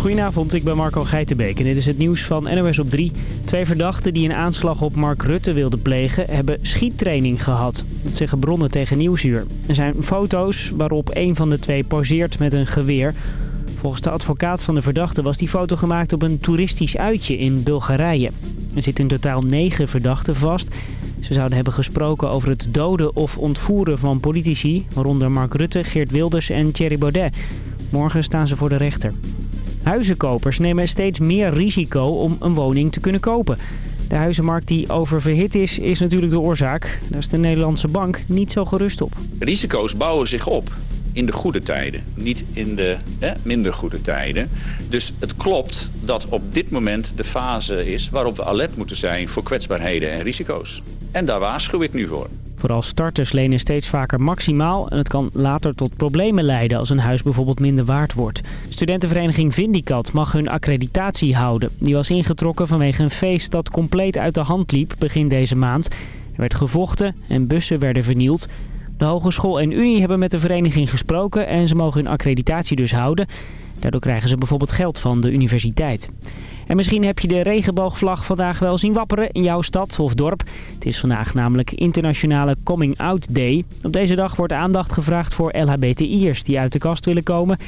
Goedenavond, ik ben Marco Geitenbeek en dit is het nieuws van NOS op 3. Twee verdachten die een aanslag op Mark Rutte wilden plegen hebben schiettraining gehad. Dat zeggen bronnen tegen Nieuwsuur. Er zijn foto's waarop een van de twee poseert met een geweer. Volgens de advocaat van de verdachte was die foto gemaakt op een toeristisch uitje in Bulgarije. Er zitten in totaal negen verdachten vast. Ze zouden hebben gesproken over het doden of ontvoeren van politici... waaronder Mark Rutte, Geert Wilders en Thierry Baudet. Morgen staan ze voor de rechter. Huizenkopers nemen steeds meer risico om een woning te kunnen kopen. De huizenmarkt die oververhit is, is natuurlijk de oorzaak. Daar is de Nederlandse bank niet zo gerust op. Risico's bouwen zich op in de goede tijden, niet in de hè, minder goede tijden. Dus het klopt dat op dit moment de fase is waarop we alert moeten zijn voor kwetsbaarheden en risico's. En daar waarschuw ik nu voor. Vooral starters lenen steeds vaker maximaal en het kan later tot problemen leiden als een huis bijvoorbeeld minder waard wordt. Studentenvereniging Vindicat mag hun accreditatie houden. Die was ingetrokken vanwege een feest dat compleet uit de hand liep begin deze maand. Er werd gevochten en bussen werden vernield. De Hogeschool en Unie hebben met de vereniging gesproken en ze mogen hun accreditatie dus houden. Daardoor krijgen ze bijvoorbeeld geld van de universiteit. En misschien heb je de regenboogvlag vandaag wel zien wapperen in jouw stad of dorp. Het is vandaag namelijk Internationale Coming Out Day. Op deze dag wordt aandacht gevraagd voor LHBTI'ers die uit de kast willen komen.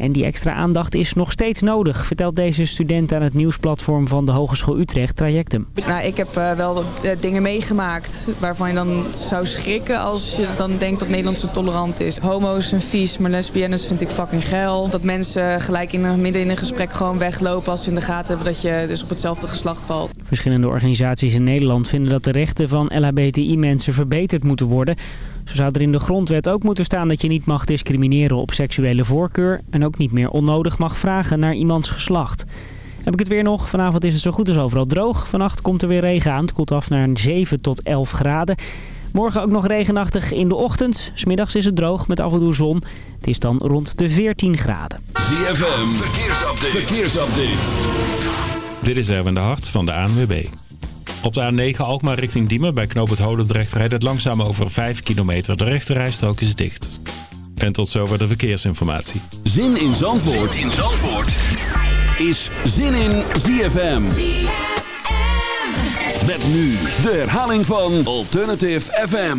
En die extra aandacht is nog steeds nodig, vertelt deze student aan het nieuwsplatform van de Hogeschool Utrecht Trajectum. Nou, ik heb uh, wel uh, dingen meegemaakt waarvan je dan zou schrikken als je dan denkt dat Nederland zo tolerant is. Homo's zijn vies, maar lesbiennes vind ik fucking geil. Dat mensen gelijk in een, midden in een gesprek gewoon weglopen als ze in de gaten hebben dat je dus op hetzelfde geslacht valt. Verschillende organisaties in Nederland vinden dat de rechten van LHBTI-mensen verbeterd moeten worden. Zo zou er in de grondwet ook moeten staan dat je niet mag discrimineren op seksuele voorkeur... en ook niet meer onnodig mag vragen naar iemands geslacht. Heb ik het weer nog? Vanavond is het zo goed als overal droog. Vannacht komt er weer regen aan. Het koelt af naar 7 tot 11 graden. Morgen ook nog regenachtig in de ochtend. Smiddags is het droog met af en toe zon. Het is dan rond de 14 graden. ZFM, verkeersupdate. verkeersupdate. Dit is Erwin de Hart van de ANWB. Op de A9 Alkmaar richting Diemen bij knoop het Holendrecht rijdt het langzaam over 5 kilometer. De rechterrijstrook is dicht. En tot zover de verkeersinformatie. Zin in Zandvoort, zin in Zandvoort. is Zin in ZFM. ZFM. Met nu de herhaling van Alternative FM.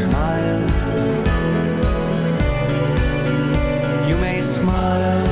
smile. You may smile.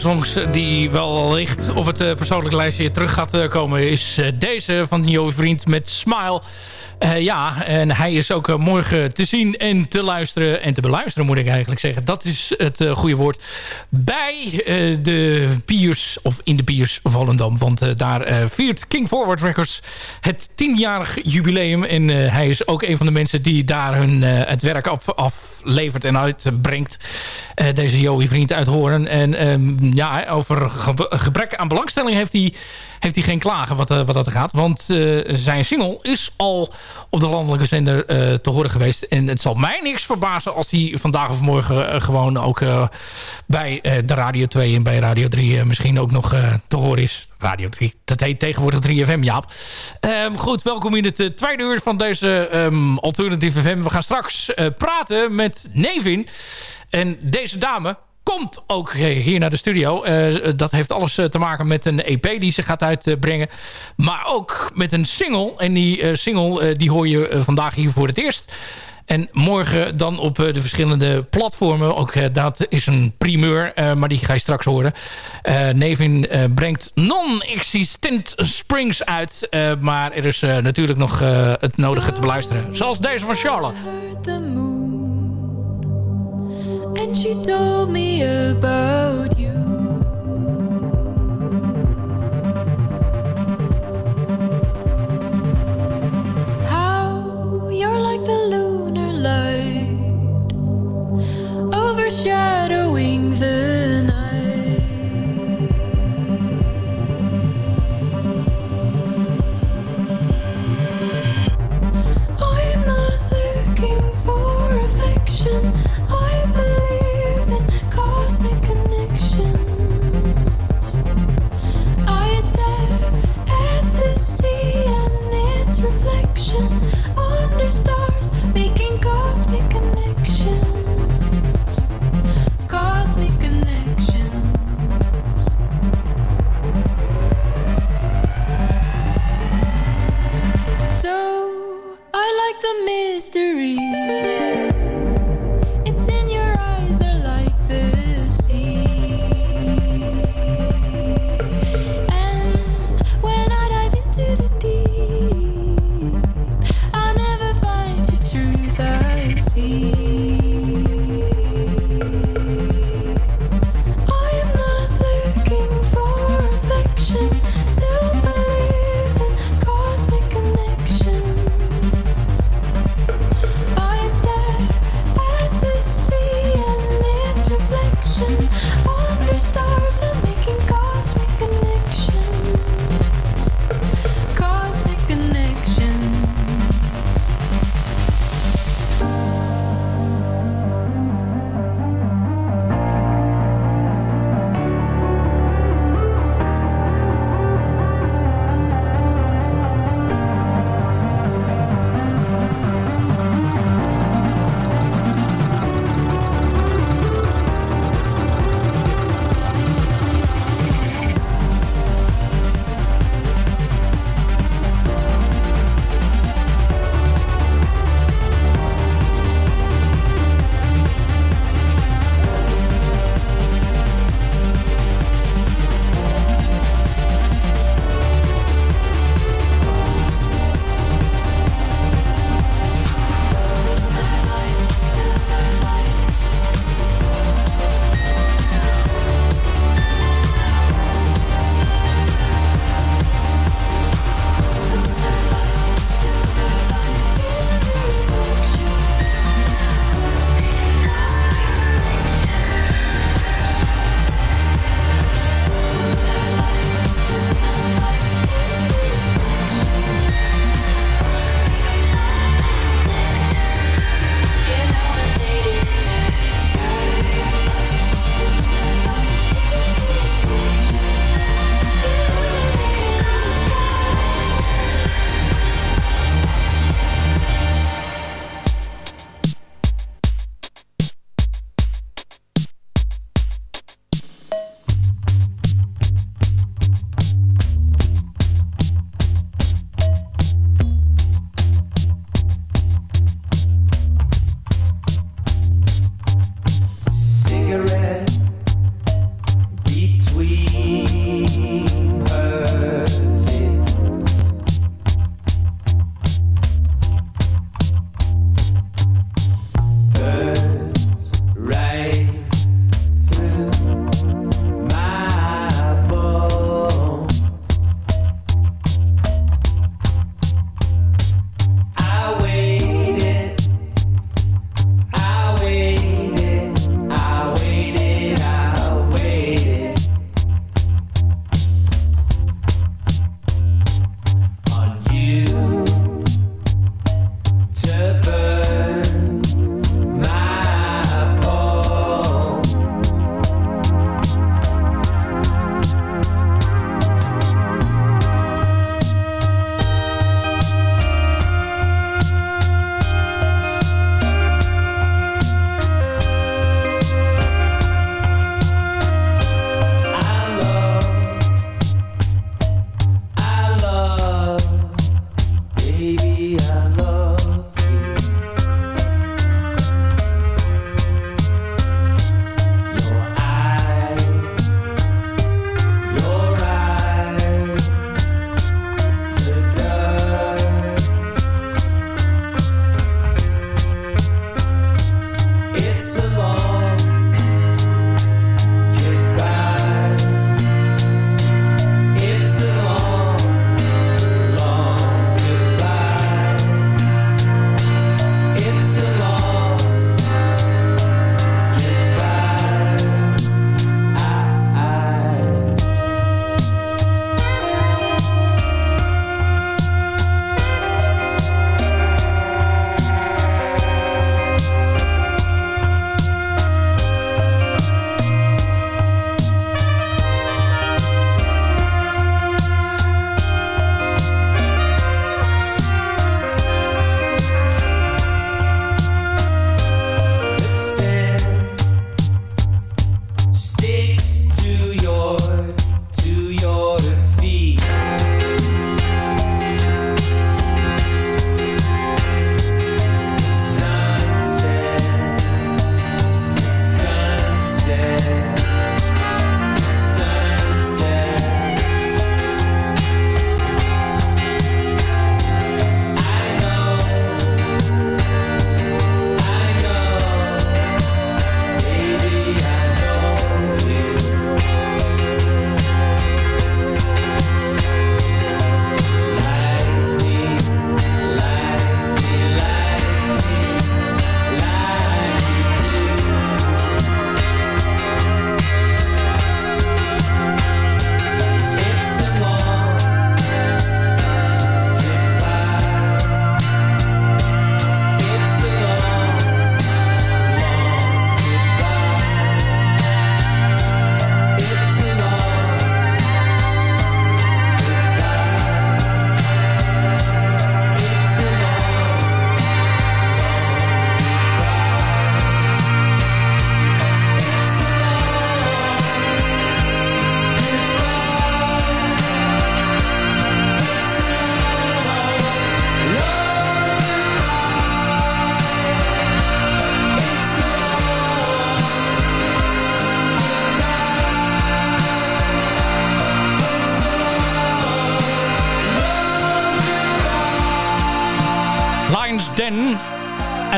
Songs die wel licht op het persoonlijke lijstje terug gaat komen... is deze van Joey Vriend met Smile... Ja, en hij is ook morgen te zien en te luisteren. En te beluisteren moet ik eigenlijk zeggen. Dat is het goede woord. Bij de Piers, of in de Piers Volendam. Want daar viert King Forward Records het tienjarig jubileum. En hij is ook een van de mensen die daar hun, het werk af, aflevert en uitbrengt. deze Joey Vriend uit Horen. En um, ja, over gebrek aan belangstelling heeft hij heeft hij geen klagen wat, wat dat gaat. Want zijn single is al op de landelijke zender uh, te horen geweest. En het zal mij niks verbazen als hij vandaag of morgen gewoon ook bij de Radio 2 en bij Radio 3 misschien ook nog te horen is. Radio 3, dat heet tegenwoordig 3FM, Jaap. Um, goed, welkom in het tweede uur van deze um, Alternative FM. We gaan straks praten met Nevin. En deze dame, komt ook hier naar de studio. Uh, dat heeft alles eh, te maken met een EP die ze gaat uitbrengen. Maar ook met een single. En die uh, single die hoor je vandaag hier voor het eerst. En morgen dan op de verschillende platformen. Ook dat is een primeur, maar die ga je straks horen. Nevin brengt non-existent Springs uit. maar er is natuurlijk nog het nodige te beluisteren. Zoals deze van Charlotte. And she told me about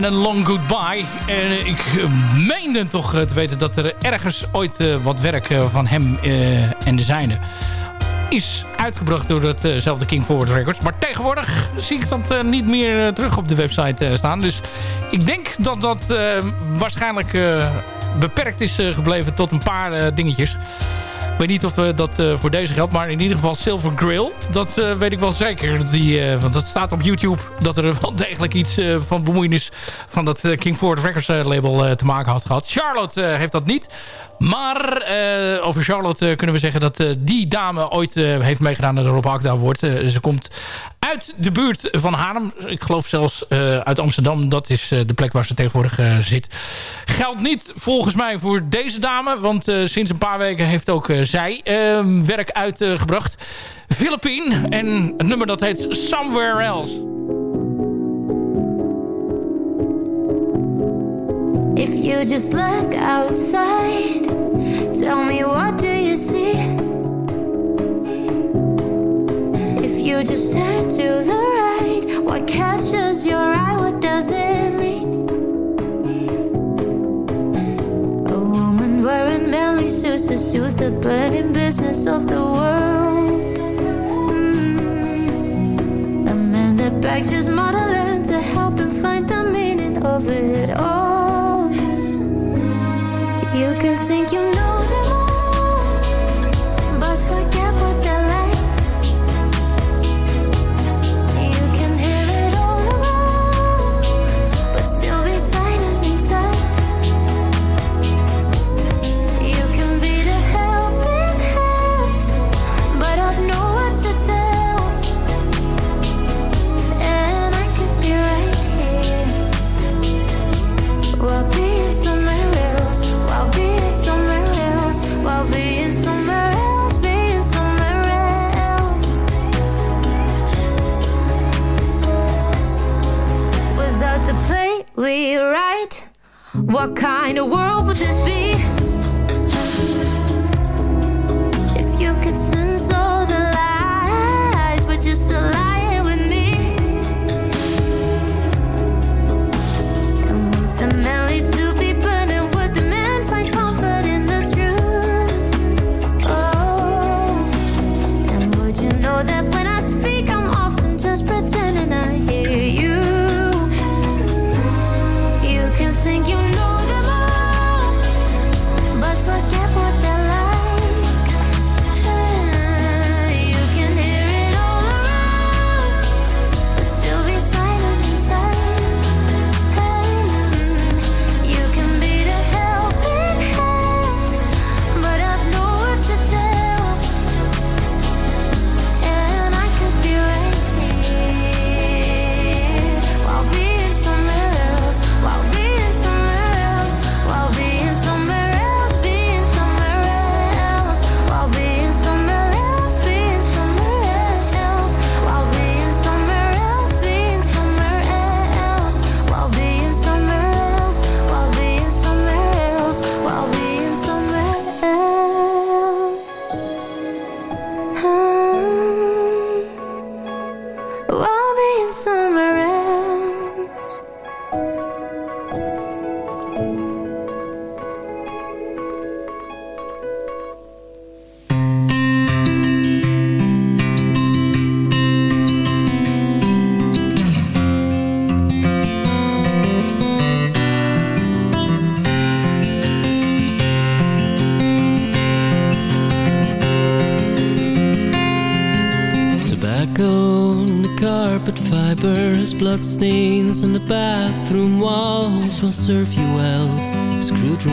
en een Long Goodbye. En ik meende toch te weten dat er ergens ooit wat werk van hem en de zijne is uitgebracht door hetzelfde King Forward Records. Maar tegenwoordig zie ik dat niet meer terug op de website staan. Dus ik denk dat dat waarschijnlijk beperkt is gebleven tot een paar dingetjes. Ik weet niet of uh, dat uh, voor deze geldt. Maar in ieder geval Silver Grill. Dat uh, weet ik wel zeker. Die, want dat staat op YouTube. Dat er wel degelijk iets van bemoeienis van dat King Ford Records label te maken had gehad. Charlotte heeft dat niet. Maar over Charlotte kunnen we zeggen dat die dame ooit heeft meegedaan naar de Rob Akda wordt. ze komt uit de buurt van Haarlem. Ik geloof zelfs uit Amsterdam. Dat is de plek waar ze tegenwoordig zit. Geldt niet volgens mij voor deze dame. Want sinds een paar weken heeft ook zij ehm, werk uitgebracht. Philippine. En het nummer dat heet Somewhere Else. If you just look outside Tell me what do you see If you just turn to the right, what catches your eye? What does it mean? A woman wearing manly suits to soothe the burning business of the world. Mm. A man that begs his motherland to help him find the meaning of it all. You can think bloodstains on the bathroom walls will serve you well. As crude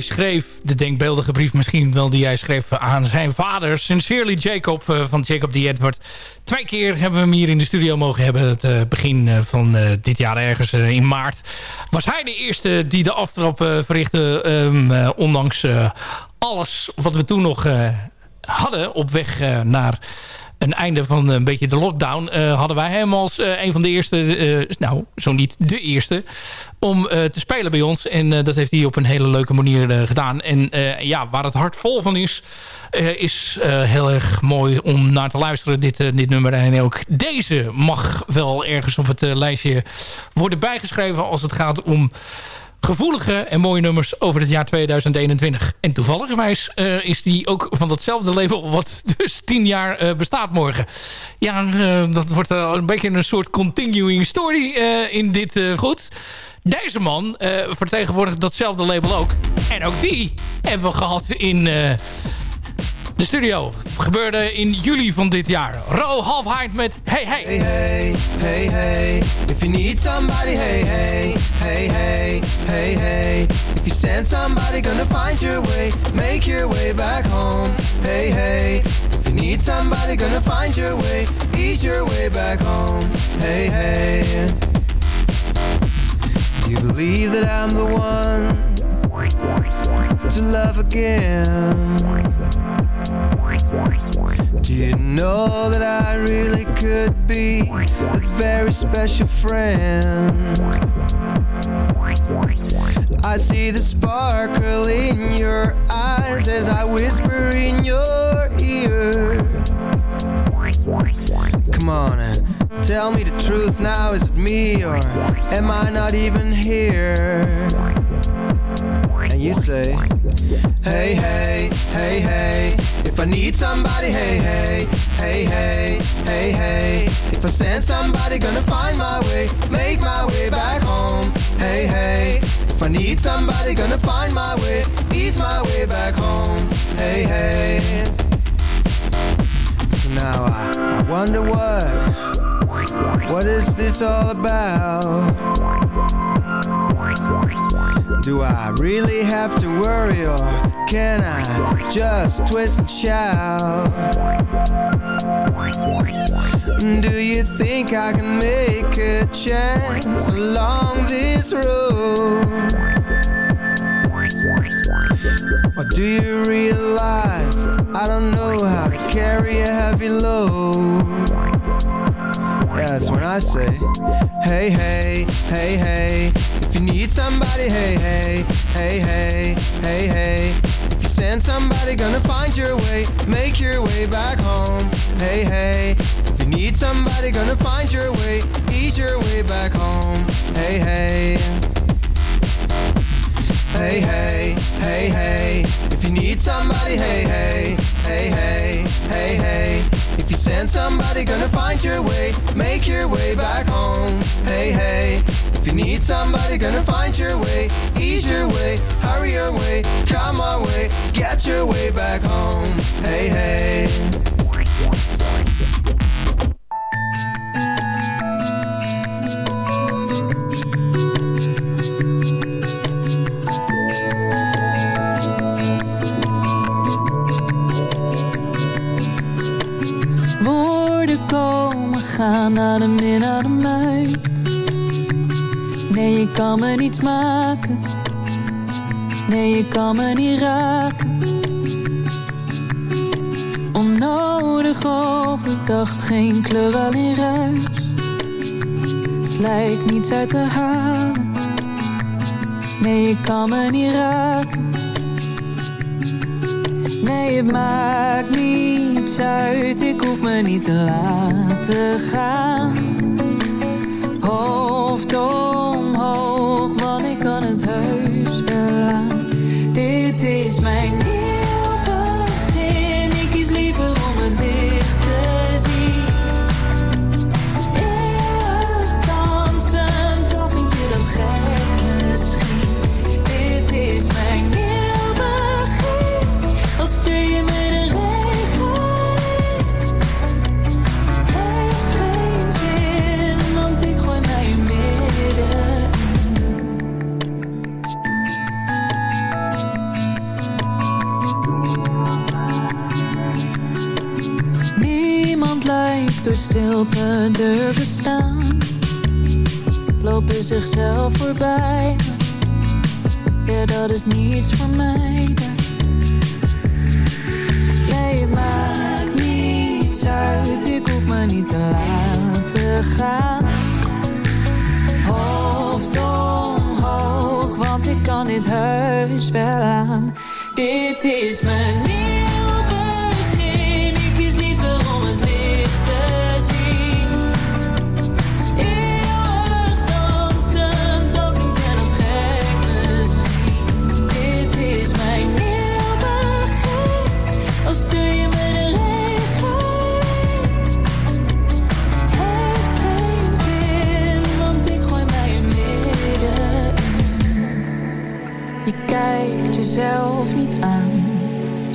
schreef, de denkbeeldige brief misschien wel die hij schreef aan zijn vader. Sincerely Jacob eh, van Jacob D. Edward. Twee keer hebben we hem hier in de studio mogen hebben. Het eh, begin eh, van dit jaar ergens in maart. Was hij de eerste die de aftrap verrichtte. ehm, eh, ondanks alles wat we toen nog hadden op weg naar een einde van een beetje de lockdown... eh, hadden wij hem als eh, een van de eerste, eh, nou, zo niet de eerste... om eh, te spelen bij ons. En eh, dat heeft hij op een hele leuke manier eh, gedaan. En eh, ja, waar het hart vol van is... eh, is eh, heel erg mooi om naar te luisteren, dit, eh, dit nummer. En ook deze mag wel ergens op het eh, lijstje worden bijgeschreven... als het gaat om gevoelige en mooie nummers over het jaar 2021. En toevalligerwijs uh, is die ook van datzelfde label... wat dus tien jaar uh, bestaat morgen. Ja, uh, dat wordt een beetje een soort continuing story in dit goed. Deze man vertegenwoordigt datzelfde label ook. En ook die hebben we gehad in... de studio. Gebeurde in juli van dit jaar. Ro Halfheid met Hey Hey. Hey hey, hey hey. If you need somebody, hey hey, hey hey, hey hey. If you send somebody, gonna find your way, make your way back home. Hey hey. If you need need somebody, gonna find your way, ease your way back home. Hey, hey. Do you believe that I'm the one to love again? Do you know that I really could be that very special friend? I see the sparkle in your eyes as I whisper in your ear. Come on tell me the truth now. Is it me or am I not even here? And you say, Hey, hey, hey, hey. If I need somebody, hey, hey, hey, hey, hey, hey. If I send somebody, gonna find my way, make my way back home. Hey, hey. If I need somebody, gonna find my way, ease my way back home. Hey, hey. So now I, I wonder what, what is this all about? Do I really have to worry or can I just twist and shout? Do you think I can make a chance along this road? Or do you realize I don't know how to carry a heavy load? Yeah, that's when I say, hey, hey, hey, hey. If you need somebody, hey, hey, hey, hey, hey, hey. Send somebody, gonna find your way, make your way back home. Hey, hey. If you need somebody, gonna find your way, ease your way back home. Hey, hey. Hey, hey, hey, hey. If you need somebody, hey, hey, hey, hey, hey, hey. If you send somebody, gonna find your way, make your way back home. Hey, hey. If you need somebody, gonna find your way, ease your way, hurry your way, come our your way back home. Hey, hey. Woorden komen, gaan naar de min, naar de. Nee, je kan me niet maken. Nee, je kan me niet raken. Onnodig overdacht, geen kleur, alleen ruis. Het lijkt niets uit te halen. Nee, je kan me niet raken. Nee, het maakt niets uit, ik hoef me niet te laten gaan. Stilte durven staan. Lopen zichzelf voorbij. Ja, dat is niets voor mij. Nee, maakt niets uit. Ik hoef me niet te laten gaan. Hoofd omhoog, want ik kan dit heus wel aan. Dit is mijn nieuw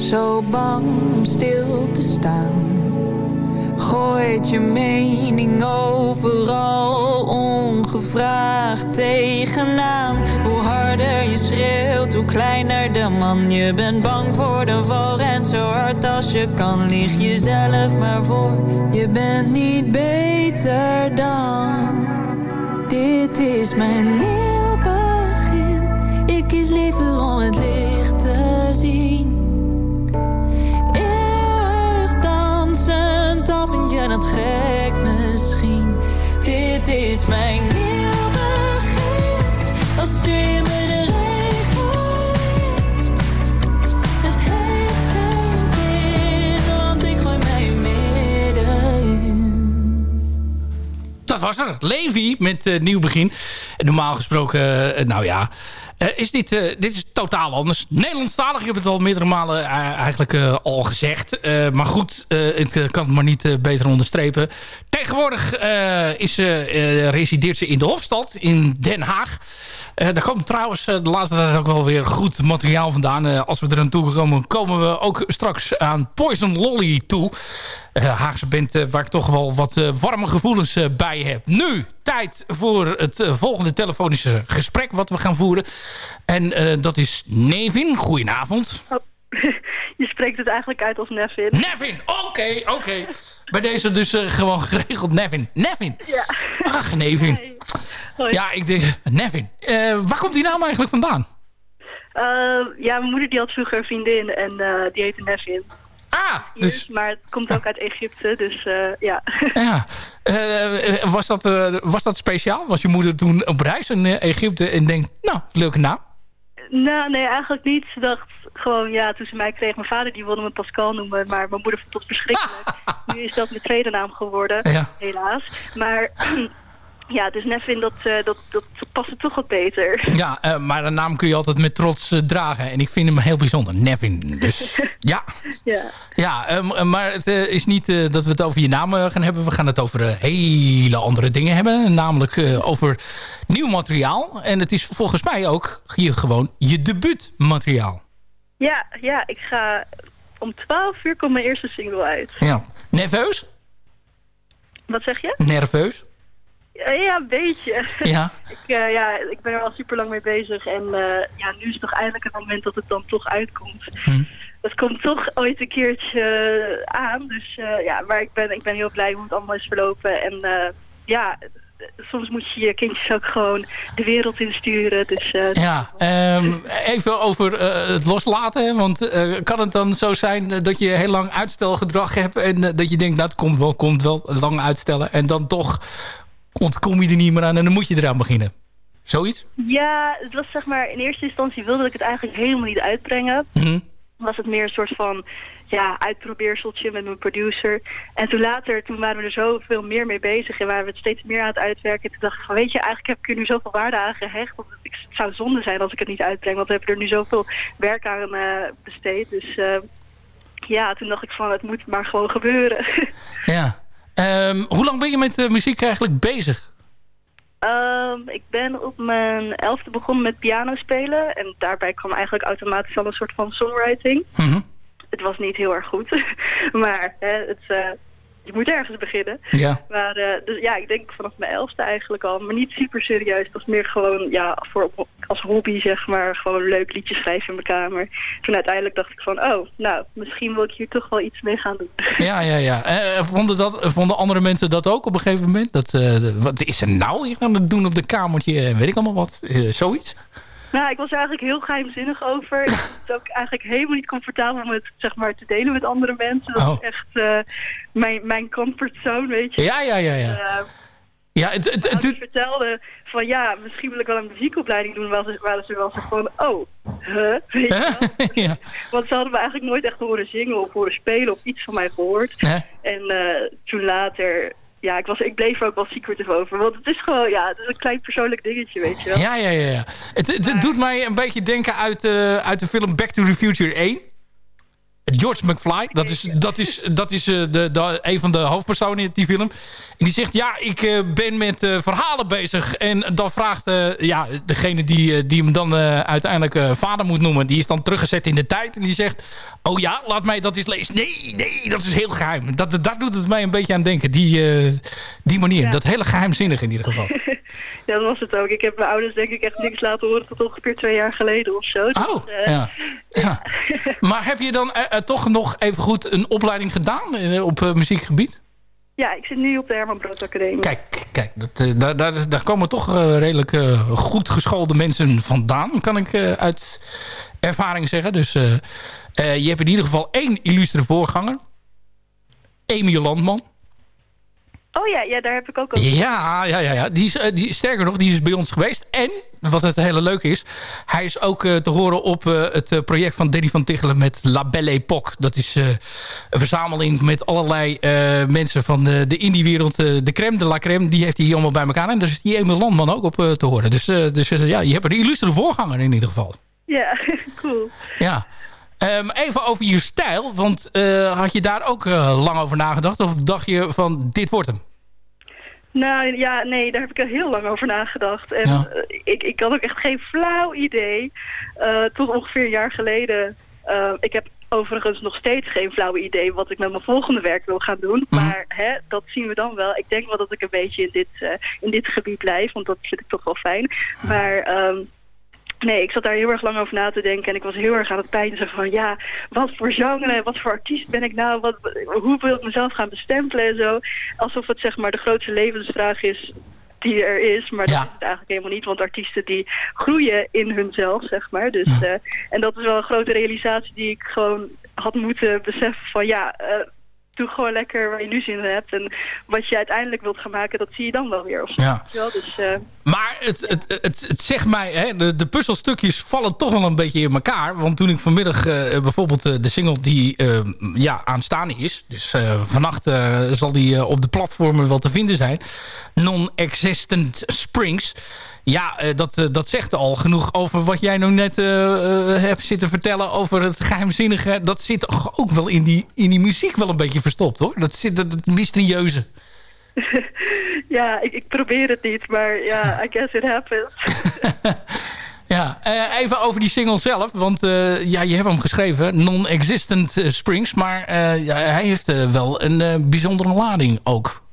zo bang om stil te staan. Gooit je mening overal ongevraagd tegenaan. Hoe harder je schreeuwt, hoe kleiner de man. Je bent bang voor de val, en zo hard als je kan. Lieg jezelf maar voor, je bent niet beter dan. Dit is mijn nieuw begin. Ik kies liever om het licht te zien. Gek misschien. Dit is mijn nieuw begin. Al stuur je me de regen in. Het heeft geen zin, want ik gooi mij middenin. Dat was er. Levi met eh, Nieuw Begin. En normaal gesproken, eh, nou ja... eh, is dit, eh, dit is totaal anders. Nederlandstalig, ik heb het al meerdere malen eh, eigenlijk al gezegd. Maar goed, ik kan het maar niet beter onderstrepen. Tegenwoordig eh, is, eh, resideert ze in de Hofstad in Den Haag. Eh, daar komt trouwens de laatste tijd ook wel weer goed materiaal vandaan. Als we er aan toe komen, komen we ook straks aan Poison Lolly toe. Haagse band waar ik toch wel wat warme gevoelens bij heb. Nu, tijd voor het volgende telefonische gesprek wat we gaan voeren. En dat is Nevin. Goedenavond. Je spreekt het eigenlijk uit als Nevin. Nevin, oké, oké. Bij deze dus eh, gewoon geregeld Nevin. Nevin. Ja. Ach, Nevin. Hoi. Ja, ik denk, Nevin. Eh, waar komt die naam eigenlijk vandaan? Eh, ja, mijn moeder die had vroeger een vriendin en eh, die heette Nevin. Ah, dus... Maar het komt ook uit Egypte, dus ja. Ja. Was, dat, was dat speciaal? Was je moeder toen op reis in Egypte en denkt, nou, leuke naam? nou, nee, eigenlijk niet. Ze dacht gewoon, ja, toen ze mij kreeg, mijn vader die wilde me Pascal noemen, maar mijn moeder vond het verschrikkelijk. nu is dat mijn tweede naam geworden, Ja. helaas. Maar ja, dus Nevin, dat, eh, dat, dat paste toch wat beter. Ja, eh, maar een naam kun je altijd met trots eh, dragen. En ik vind hem heel bijzonder. Nevin. Dus ja. Ja. Ja, ehm, maar het is niet dat we het over je naam gaan hebben. We gaan het over hele andere dingen hebben. Namelijk over nieuw materiaal. En het is volgens mij ook hier gewoon je debuutmateriaal. Ja, ja, ik ga... Om 12 uur komt mijn eerste single uit. Ja. Nerveus? Wat zeg je? Nerveus? Ja, ja, een beetje. Ja. ik, eh, ja, ik ben er al super lang mee bezig. En eh, ja, nu is het toch eindelijk het moment dat het dan toch uitkomt. Hm. Het komt toch ooit een keertje eh, aan. Dus eh, ja, maar ik ben, ik ben heel blij hoe het allemaal is verlopen. En eh, ja, soms moet je je kindjes ook gewoon de wereld insturen. Dus eh, Ja, ehm, even over eh, het loslaten. Want eh, kan het dan zo zijn dat je heel lang uitstelgedrag hebt... en dat je denkt, nou het komt wel, komt wel, lang uitstellen... en dan toch ontkom je er niet meer aan en dan moet je eraan beginnen. Zoiets? Ja, het was zeg maar, in eerste instantie wilde ik het eigenlijk helemaal niet uitbrengen. Mhm. Was het meer een soort van, ja, uitprobeerseltje met mijn producer. En toen later, toen waren we er zoveel meer mee bezig en waren we het steeds meer aan het uitwerken. Toen dacht ik van, weet je, eigenlijk heb ik er nu zoveel waarde aan gehecht. Want het zou zonde zijn als ik het niet uitbreng, want we hebben er nu zoveel werk aan eh, besteed. Dus eh, ja, toen dacht ik van, het moet maar gewoon gebeuren. Ja. Ehm, hoe lang ben je met eh, muziek eigenlijk bezig? Ehm, ik ben op mijn elfde begonnen met piano spelen. En daarbij kwam eigenlijk automatisch al een soort van songwriting. Mhm. Het was niet heel erg goed. maar hè, het, eh, je moet ergens beginnen. Ja. Maar, eh, dus ja, ik denk vanaf mijn elfde eigenlijk al. Maar niet super serieus. Het was meer gewoon ja, voor, als hobby, zeg maar. Gewoon leuk liedjes schrijven in mijn kamer. Toen uiteindelijk dacht ik van, oh, nou, misschien wil ik hier toch wel iets mee gaan doen. Ja, ja, ja. Eh, vonden, dat, vonden andere mensen dat ook op een gegeven moment? Dat, eh, wat is er nou hier aan het doen op de kamertje? Eh, Weet ik allemaal wat? Eh, zoiets? Nou, ik was er eigenlijk heel geheimzinnig over. Ik het ook eigenlijk helemaal niet comfortabel om het zeg maar, te delen met andere mensen. Dat Oh. is echt eh, mijn, mijn comfortzone, weet je. Ja, ja, ja, ja. Eh, Ja, het, het, als ik vertelde van ja, misschien wil ik wel een muziekopleiding doen, waren ze, waren ze wel zo van, oh, huh? Weet je wel? ja. Want ze hadden me eigenlijk nooit echt horen zingen of horen spelen of iets van mij gehoord. En eh, toen later, ja, ik, was, ik bleef er ook wel secretive over. Want het is gewoon, ja, het is een klein persoonlijk dingetje, weet je wel. Ja, ja, ja. ja. Het, het, het doet mij een beetje denken uit, eh, uit de film Back to the Future 1. George McFly. Dat is, dat is, dat is eh, de, de, een van de hoofdpersonen in die film. En die zegt, ja, ik eh, ben met eh, verhalen bezig. En dan vraagt ja, degene die, die hem dan uiteindelijk vader moet noemen... die is dan teruggezet in de tijd. En die zegt, oh ja, laat mij dat eens lezen. Nee, nee, dat is heel geheim. Dat, daar doet het mij een beetje aan denken. Die, die manier. Dat hele geheimzinnig in ieder geval. Ja, dat was het ook. Ik heb mijn ouders denk ik echt niks laten horen tot ongeveer twee jaar geleden of zo. Dus, Oh, eh, ja. ja. Maar heb je dan eh, eh, toch nog even goed een opleiding gedaan op muziekgebied? ja, ik zit nu op de Herman Brood Academie. Kijk, kijk dat, daar, daar, daar komen toch redelijk goed geschoolde mensen vandaan, kan ik uit ervaring zeggen. Dus je hebt in ieder geval één illustre voorganger. Emiel Landman. Oh ja, ja, daar heb ik ook over. Ja, ja, ja, ja. Die is, eh, die, sterker nog, die is bij ons geweest. En, wat het hele leuke is... hij is ook eh, te horen op eh, het project van Danny van Tichelen met La Belle Époque. Dat is een verzameling met allerlei mensen van de, de indie-wereld. de crème de la crème, die heeft hij hier allemaal bij elkaar. En daar is die Emil Landman ook op te horen. Dus, dus ja, je hebt een illustre voorganger in ieder geval. Ja, cool. Ja. Ehm, even over je stijl, want had je daar ook lang over nagedacht? Of dacht je van, dit wordt hem? Nou ja, nee, daar heb ik er heel lang over nagedacht. En Ja. eh, ik, ik had ook echt geen flauw idee. eh, tot ongeveer een jaar geleden. Eh, ik heb overigens nog steeds geen flauw idee wat ik met mijn volgende werk wil gaan doen. Mhm. Maar hè, dat zien we dan wel. Ik denk wel dat ik een beetje in dit, in dit gebied blijf, want dat vind ik toch wel fijn. Maar... ehm, Nee, ik zat daar heel erg lang over na te denken en ik was heel erg aan het pijnzen van ja, wat voor genre, wat voor artiest ben ik nou, wat, hoe wil ik mezelf gaan bestempelen en zo. Alsof het zeg maar de grootste levensvraag is die er is, maar dat is het eigenlijk helemaal niet, want artiesten die groeien in hunzelf, zeg maar. Dus, eh, en dat is wel een grote realisatie die ik gewoon had moeten beseffen van ja, eh, doe gewoon lekker waar je nu zin in hebt en wat je uiteindelijk wilt gaan maken, dat zie je dan wel weer. Of. Ja. Dus, eh, Maar het, het, het, het zegt mij, hè, de, de puzzelstukjes vallen toch wel een beetje in elkaar. Want toen ik vanmiddag eh, bijvoorbeeld eh, de single die ja, aanstaande is... dus vannacht zal die op de platformen wel te vinden zijn... Non-Existent Springs... Ja, eh, dat, eh, dat zegt al genoeg over wat jij nou net eh, hebt zitten vertellen... over het geheimzinnige. Dat zit toch ook wel in die, in die muziek wel een beetje verstopt, hoor. Dat zit het, mysterieuze. ja, ik, ik probeer het niet, maar ja, I guess it happens. Ja, even over die single zelf. Want ja, je hebt hem geschreven, Non-Existent Springs. Maar ja, hij heeft wel een bijzondere lading ook.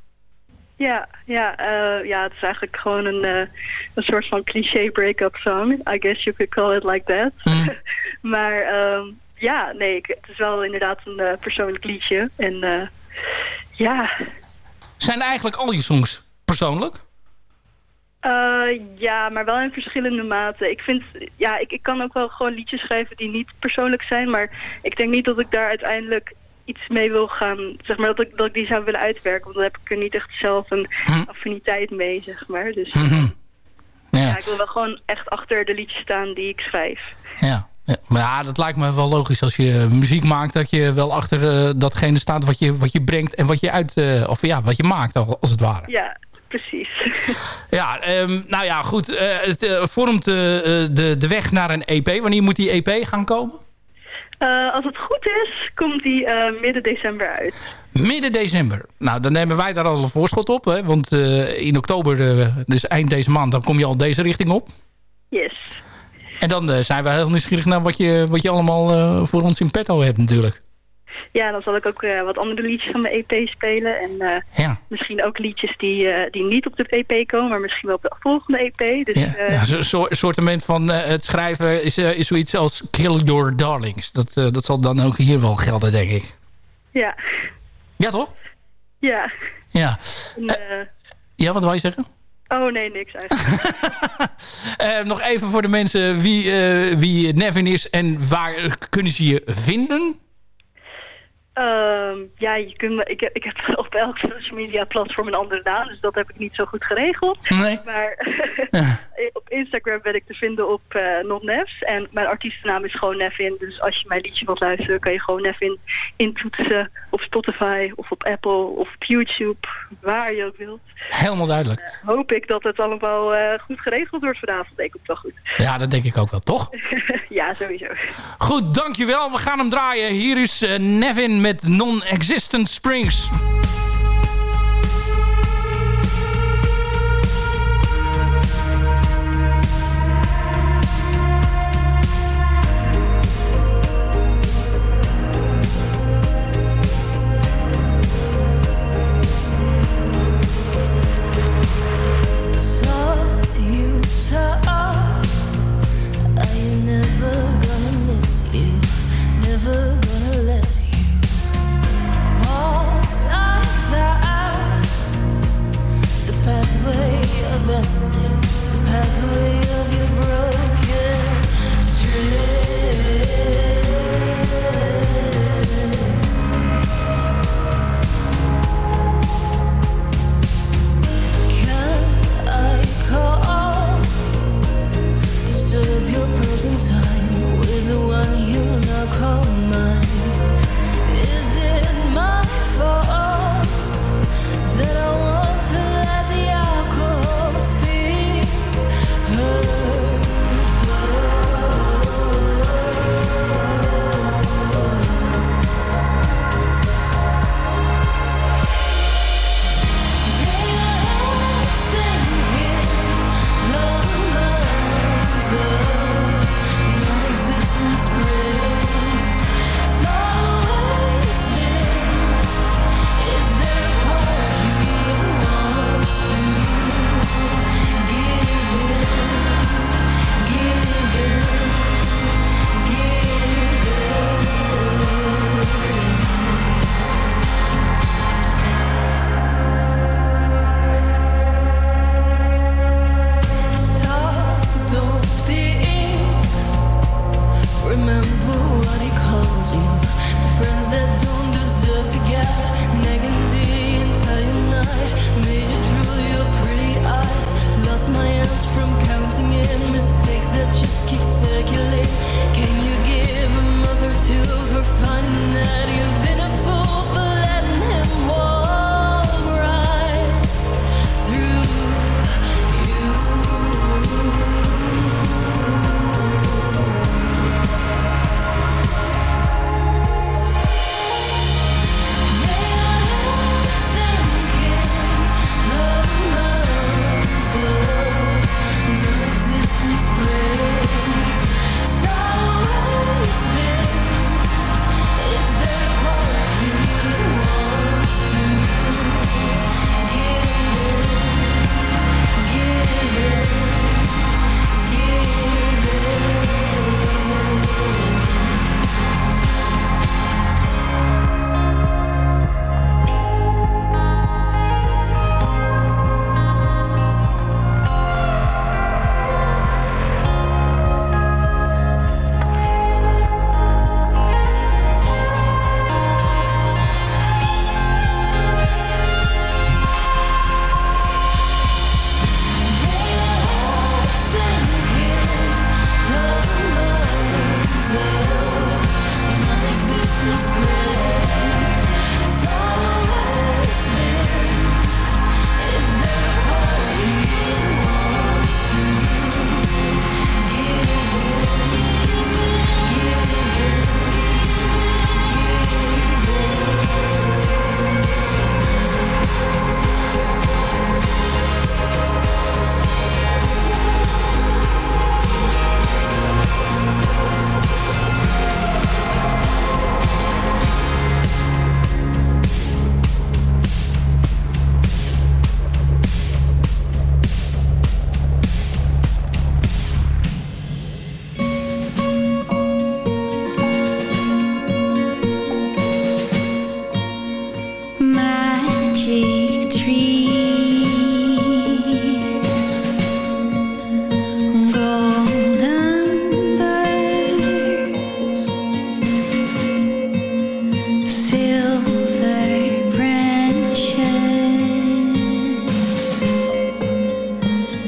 Ja, ja, eh, ja, het is eigenlijk gewoon een, eh, een soort van cliché break-up song. I guess you could call it like that. maar ehm, ja, nee, het is wel inderdaad een eh, persoonlijk liedje. En ja, Zijn eigenlijk al je songs persoonlijk? ja, maar wel in verschillende maten. Ik vind, ja, ik, ik kan ook wel gewoon liedjes schrijven die niet persoonlijk zijn. Maar ik denk niet dat ik daar uiteindelijk iets mee wil gaan, zeg maar, dat ik, dat ik die zou willen uitwerken. Want dan heb ik er niet echt zelf een affiniteit mee, zeg maar. Dus Mhm. Ja. ik wil wel gewoon echt achter de liedjes staan die ik schrijf. Ja. ja. Maar ja, dat lijkt me wel logisch als je muziek maakt... dat je wel achter eh, datgene staat wat je, wat je brengt en wat je uit... eh, of ja, wat je maakt al- als het ware. Ja, precies. Ja, ehm, nou ja, goed. eh, het vormt de, de weg naar een EP. Wanneer moet die EP gaan komen? Eh, als het goed is, komt die eh, midden december uit. Midden december. Nou, dan nemen wij daar al een voorschot op. Hè? Want eh, in oktober, dus eind deze maand, dan kom je al deze richting op. Yes. En dan zijn we heel nieuwsgierig naar wat je, wat je allemaal voor ons in petto hebt natuurlijk. Ja, dan zal ik ook eh, wat andere liedjes van mijn EP spelen. En eh, Ja. misschien ook liedjes die, eh, die niet op de EP komen, maar misschien wel op de volgende EP. Dus Ja, ja, zo- zo- sortiment van het schrijven is, is zoiets als Kill Your Darlings. Dat, dat zal dan ook hier wel gelden, denk ik. ja. Ja, toch? Ja. Ja. En, Ja, wat wil je zeggen? oh nee, niks eigenlijk. Nog even voor de mensen wie, eh, wie Nevin is en waar kunnen ze je vinden? Ehm, ja, je kunt me, ik, heb- ik heb op elk social media platform een andere naam, dus dat heb ik niet zo goed geregeld. Nee. Maar op Instagram ben ik te vinden op eh NotNefs en mijn artiestennaam is gewoon Nevin. Dus als je mijn liedje wilt luisteren, kan je gewoon Nevin intoetsen op Spotify of op Apple of op YouTube, waar je ook wilt. Helemaal duidelijk. Hoop ik dat het allemaal eh, goed geregeld wordt vanavond. Denk ik wel goed. Ja, dat denk ik ook wel, toch? ja, sowieso. Goed, dankjewel. We gaan hem draaien. Hier is eh, Nevin met Non-Existent Springs.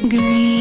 green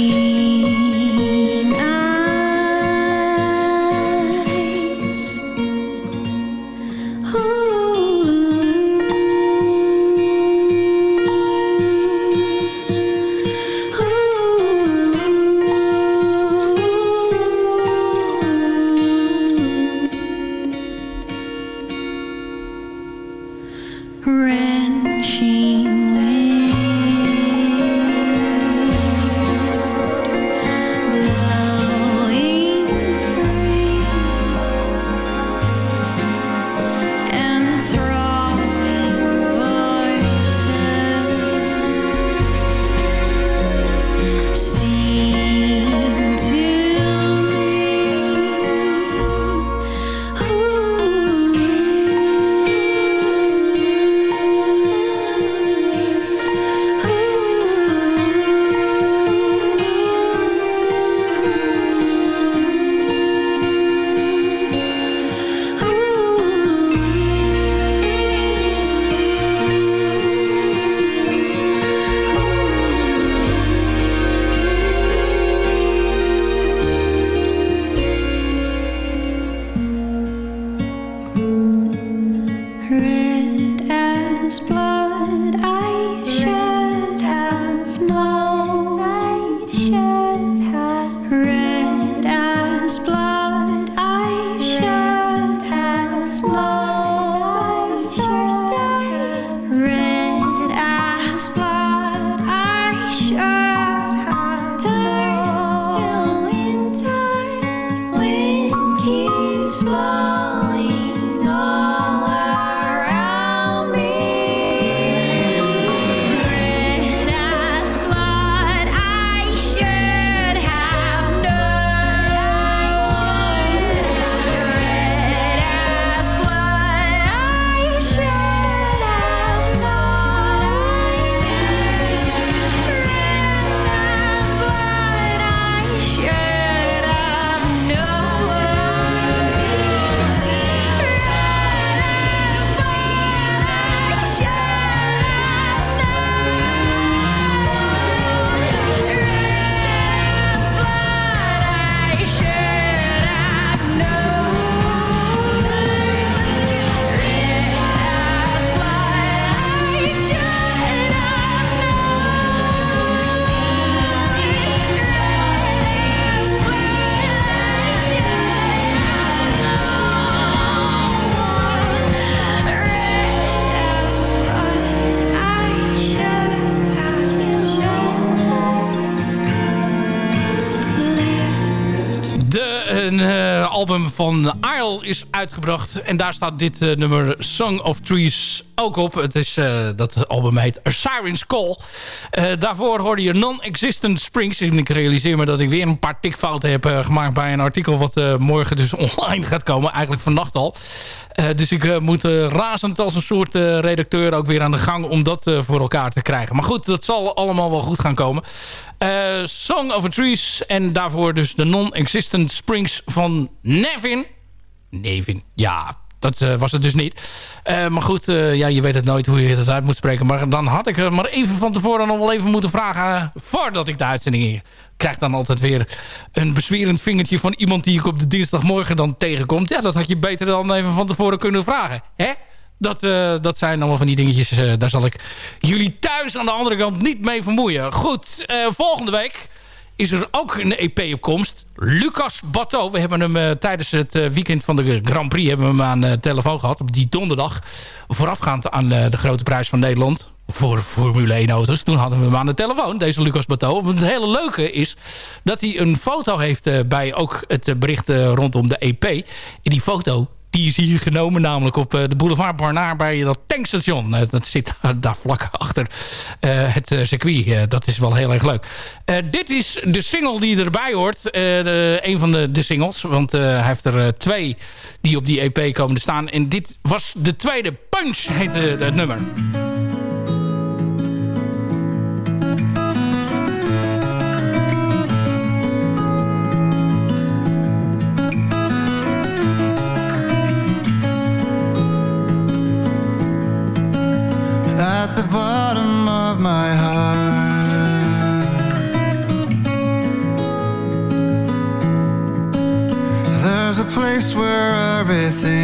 van Isle is uitgebracht. En daar staat dit eh, nummer Song of Trees ook op. Het is, uh, dat album heet A Siren's Call. Uh, daarvoor hoorde je Non-Existent Springs. Ik realiseer me dat ik weer een paar tikfouten heb gemaakt... bij een artikel wat morgen dus online gaat komen. Eigenlijk vannacht al. dus ik moet razend als een soort redacteur ook weer aan de gang... om dat voor elkaar te krijgen. Maar goed, dat zal allemaal wel goed gaan komen. Song of Trees. En daarvoor dus de Non-Existent Springs van Nevin. Nevin, ja, dat uh, was het dus niet. Uh, maar goed, uh, ja, je weet het nooit hoe je het uit moet spreken. Maar dan had ik er maar even van tevoren nog wel even moeten vragen... voordat ik de uitzending hier krijg dan altijd weer een bezwerend vingertje... van iemand die ik op de dinsdagmorgen dan tegenkomt. Ja, dat had je beter dan even van tevoren kunnen vragen. Hè? Dat, dat zijn allemaal van die dingetjes. Daar zal ik jullie thuis aan de andere kant niet mee vermoeien. Goed, volgende week is er ook een EP op komst. Lucas Bateau. We hebben hem tijdens het weekend van de Grand Prix hebben we hem aan de telefoon gehad. Op die donderdag. Voorafgaand aan de grote prijs van Nederland. Voor Formule 1 auto's. Toen hadden we hem aan de telefoon. Deze Lucas Bateau. Het hele leuke is dat hij een foto heeft bij ook het bericht rondom de EP. In die foto die is hier genomen, namelijk op eh, de boulevard Barnaar bij dat tankstation. Eh, dat zit daar vlak achter eh, het circuit. dat is wel heel erg leuk. dit is de single die erbij hoort. De, een van de, de singles. Want hij heeft er twee die op die EP komen te staan. En dit was de tweede Punch, heette het nummer. Everything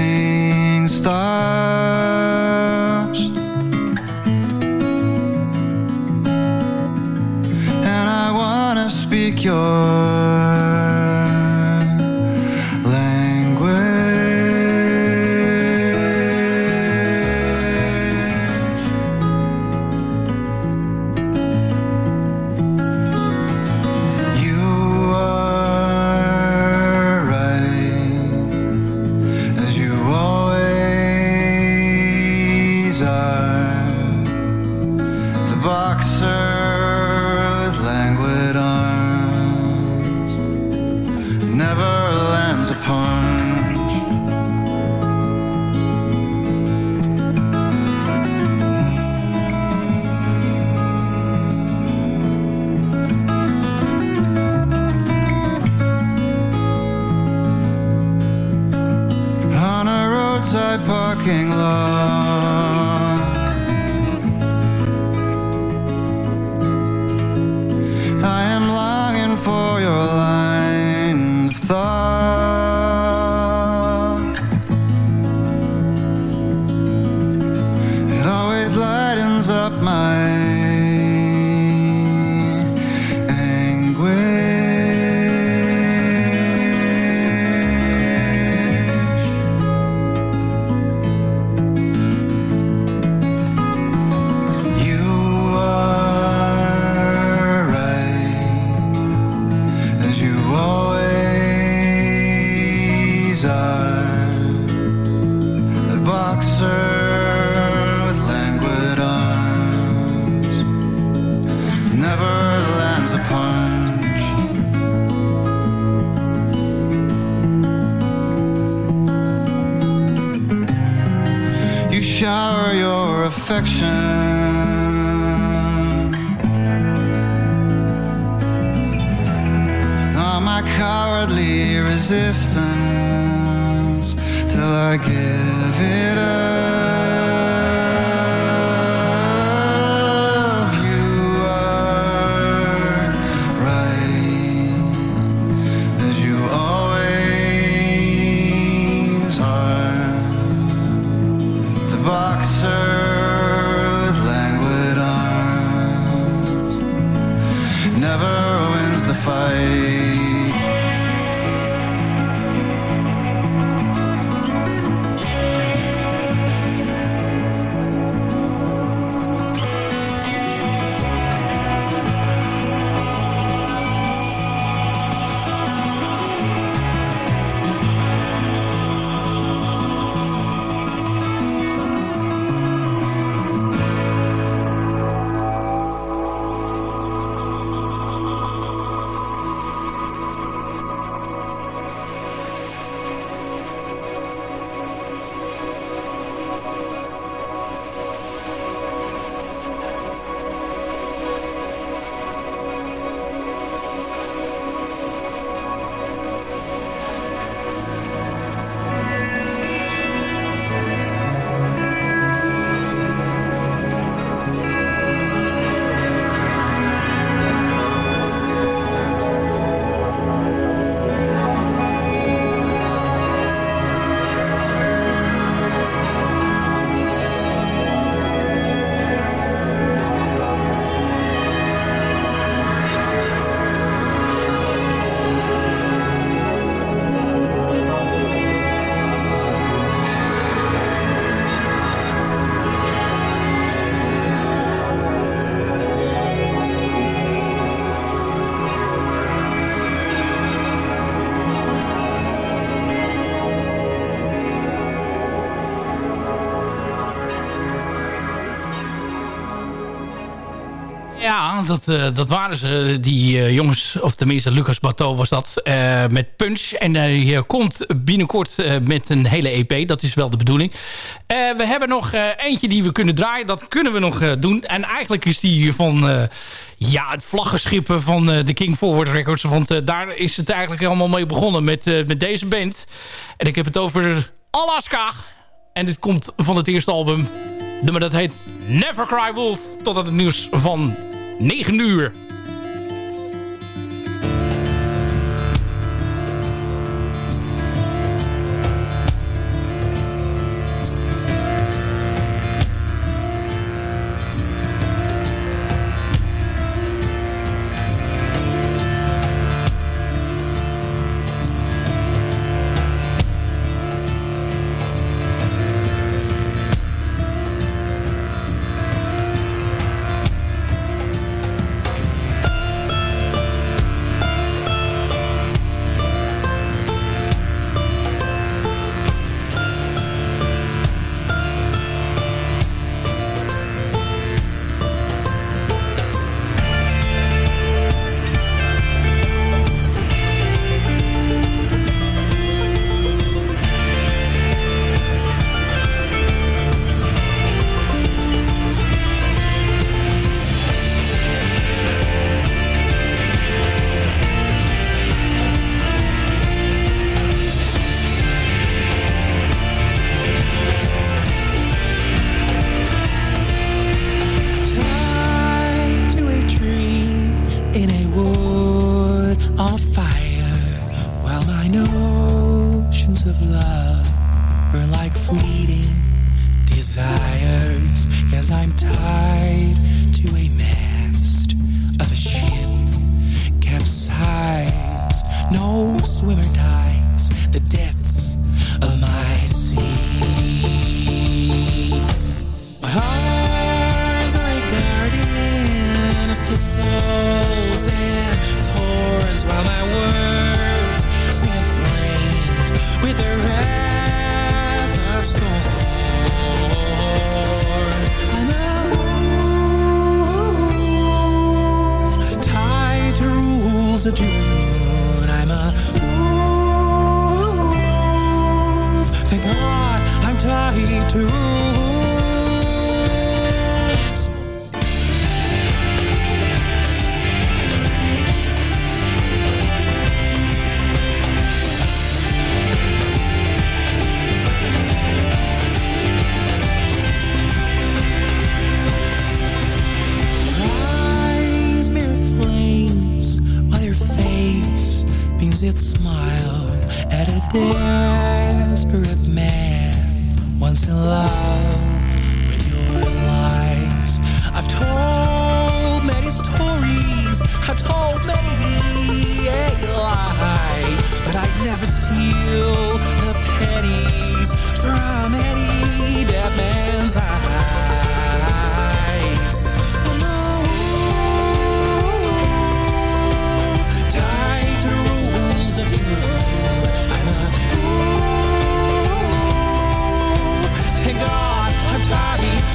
Ja, dat, eh, dat waren ze, die eh, jongens. Of tenminste, Lucas Bateau was dat. eh, met Punch. En hij komt binnenkort met een hele EP. Dat is wel de bedoeling. We hebben nog eentje die we kunnen draaien. Dat kunnen we nog doen. En eigenlijk is die van... ja, het vlaggenschip van de King Forward Records. Want daar is het eigenlijk allemaal mee begonnen met, met deze band. En ik heb het over Alaska. En dit komt van het eerste album. Nummer dat heet Never Cry Wolf. Tot aan het nieuws van 9 uur.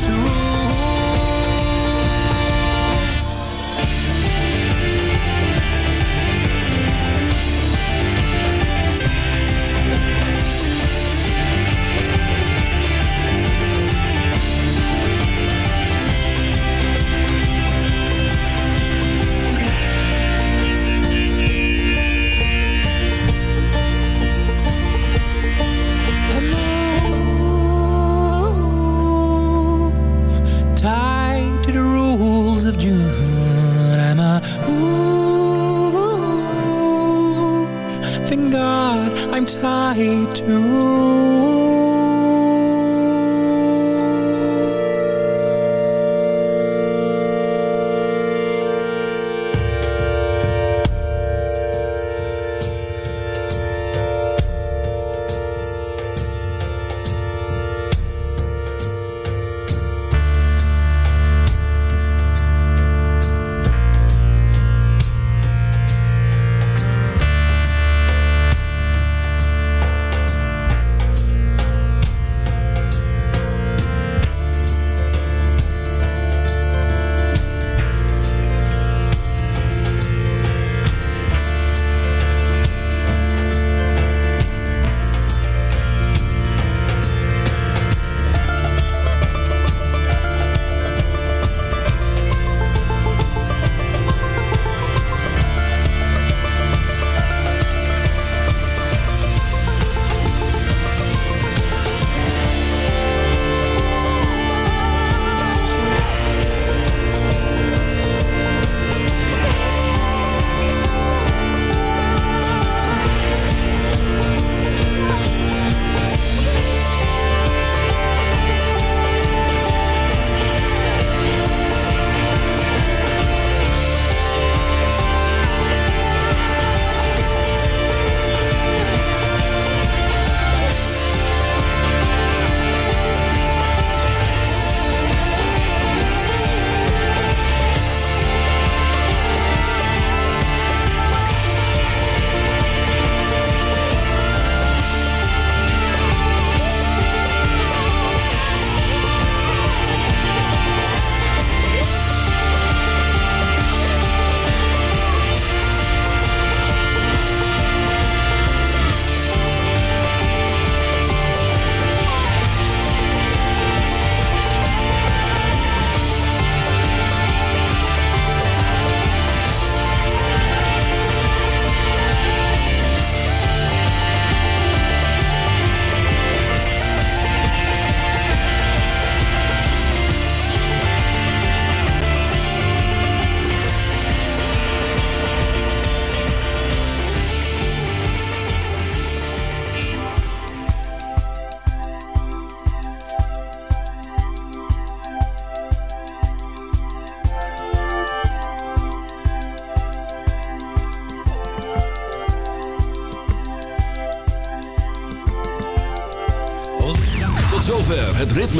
To rules.